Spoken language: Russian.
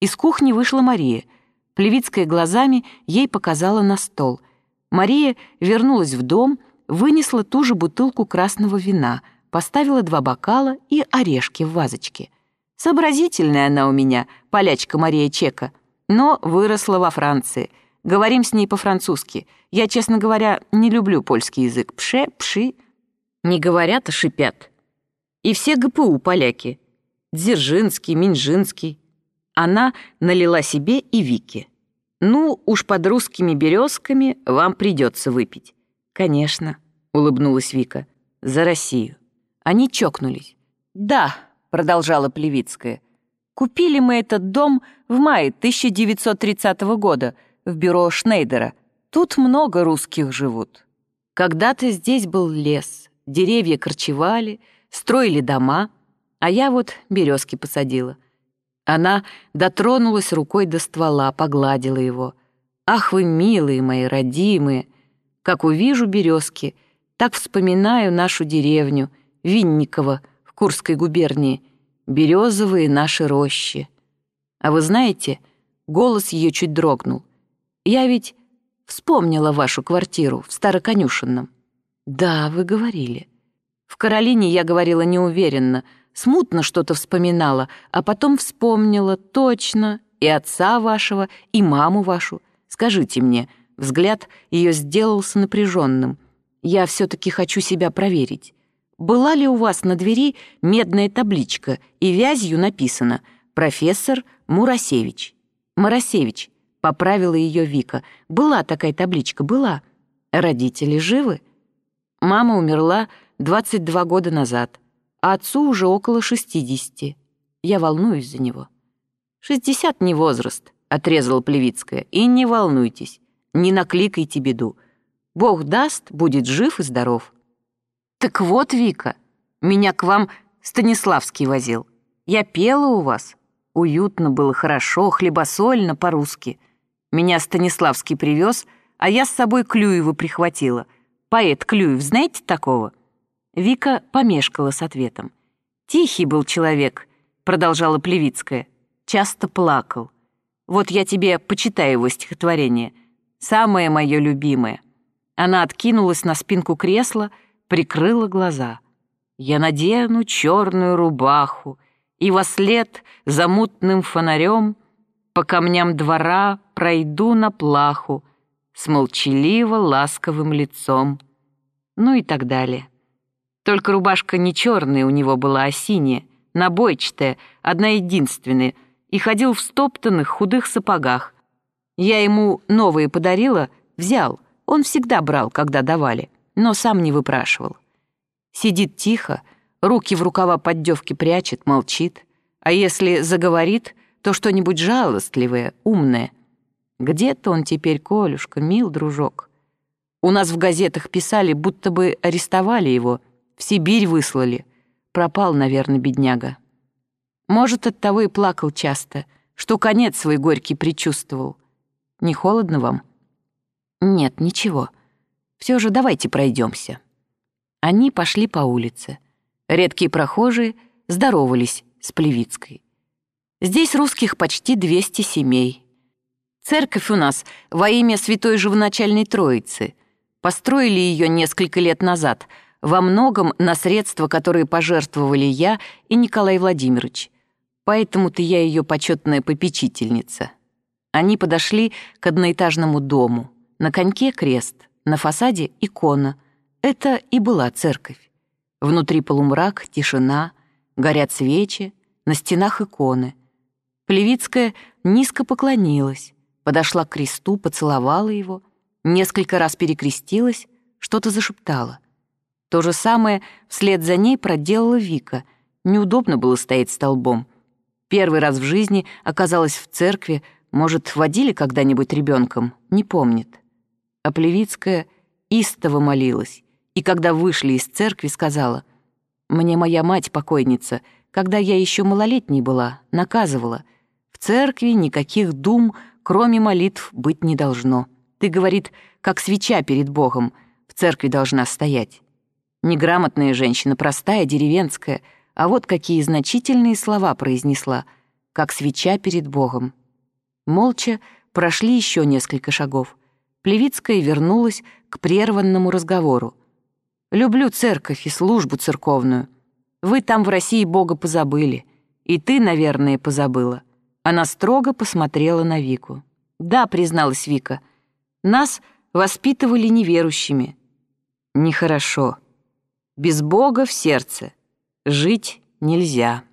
Из кухни вышла Мария. Плевицкая глазами ей показала на стол. Мария вернулась в дом, вынесла ту же бутылку красного вина, поставила два бокала и орешки в вазочке. Сообразительная она у меня, полячка Мария Чека, но выросла во Франции. Говорим с ней по-французски. Я, честно говоря, не люблю польский язык. Пше, пши. Не говорят, а шипят. И все ГПУ поляки. Дзержинский, Минжинский. Она налила себе и Вике. «Ну, уж под русскими березками вам придется выпить». «Конечно», — улыбнулась Вика, — «за Россию». Они чокнулись. «Да», — продолжала Плевицкая, — «купили мы этот дом в мае 1930 года в бюро Шнейдера. Тут много русских живут. Когда-то здесь был лес, деревья корчевали, строили дома, а я вот березки посадила». Она дотронулась рукой до ствола, погладила его. «Ах вы, милые мои, родимые! Как увижу березки, так вспоминаю нашу деревню, Винниково, в Курской губернии, березовые наши рощи. А вы знаете, голос ее чуть дрогнул. Я ведь вспомнила вашу квартиру в Староконюшенном. Да, вы говорили. В Каролине я говорила неуверенно — смутно что-то вспоминала, а потом вспомнила точно и отца вашего, и маму вашу. Скажите мне, взгляд ее сделался напряженным. Я все-таки хочу себя проверить. Была ли у вас на двери медная табличка и вязью написано «Профессор Мурасевич»? «Моросевич», — поправила ее Вика. «Была такая табличка, была. Родители живы?» Мама умерла 22 года назад а отцу уже около шестидесяти. Я волнуюсь за него. «Шестьдесят не возраст», — отрезала Плевицкая, — «и не волнуйтесь, не накликайте беду. Бог даст, будет жив и здоров». «Так вот, Вика, меня к вам Станиславский возил. Я пела у вас. Уютно было, хорошо, хлебосольно по-русски. Меня Станиславский привез, а я с собой Клюева прихватила. Поэт Клюев, знаете такого?» Вика помешкала с ответом. «Тихий был человек», — продолжала Плевицкая. «Часто плакал. Вот я тебе почитаю его стихотворение. Самое мое любимое». Она откинулась на спинку кресла, прикрыла глаза. «Я надену черную рубаху, и во след за мутным фонарем по камням двора пройду на плаху с молчаливо ласковым лицом». Ну и так далее. Только рубашка не черная у него была, а синяя, набойчатая, одна единственная, и ходил в стоптанных худых сапогах. Я ему новые подарила, взял. Он всегда брал, когда давали, но сам не выпрашивал. Сидит тихо, руки в рукава поддевки прячет, молчит. А если заговорит, то что-нибудь жалостливое, умное. Где-то он теперь, Колюшка, мил дружок. У нас в газетах писали, будто бы арестовали его — в Сибирь выслали. Пропал, наверное, бедняга. Может, оттого и плакал часто, что конец свой горький предчувствовал. Не холодно вам? Нет, ничего. Все же давайте пройдемся. Они пошли по улице. Редкие прохожие здоровались с Плевицкой. Здесь русских почти 200 семей. Церковь у нас во имя Святой Живоначальной Троицы. Построили ее несколько лет назад — во многом на средства, которые пожертвовали я и Николай Владимирович. Поэтому-то я ее почетная попечительница. Они подошли к одноэтажному дому. На коньке крест, на фасаде икона. Это и была церковь. Внутри полумрак, тишина, горят свечи, на стенах иконы. Плевицкая низко поклонилась, подошла к кресту, поцеловала его, несколько раз перекрестилась, что-то зашептала — то же самое вслед за ней проделала Вика. Неудобно было стоять столбом. Первый раз в жизни оказалась в церкви, может, водили когда-нибудь ребенком, не помнит. А Плевицкая истово молилась, и когда вышли из церкви, сказала, «Мне моя мать, покойница, когда я еще малолетней была, наказывала. В церкви никаких дум, кроме молитв, быть не должно. Ты, говорит, как свеча перед Богом, в церкви должна стоять». Неграмотная женщина, простая, деревенская, а вот какие значительные слова произнесла. как свеча перед Богом. Молча прошли еще несколько шагов. Плевицкая вернулась к прерванному разговору. «Люблю церковь и службу церковную. Вы там в России Бога позабыли. И ты, наверное, позабыла». Она строго посмотрела на Вику. «Да», — призналась Вика, — «нас воспитывали неверующими». «Нехорошо. Без Бога в сердце жить нельзя».